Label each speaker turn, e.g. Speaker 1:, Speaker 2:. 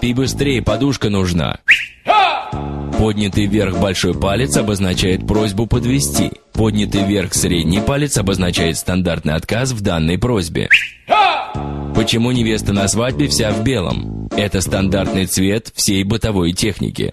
Speaker 1: Спи быстрее, подушка нужна. Поднятый вверх большой палец обозначает просьбу подвести. Поднятый вверх средний палец обозначает стандартный отказ в данной просьбе. Почему невеста на свадьбе вся в белом? Это стандартный цвет всей бытовой техники.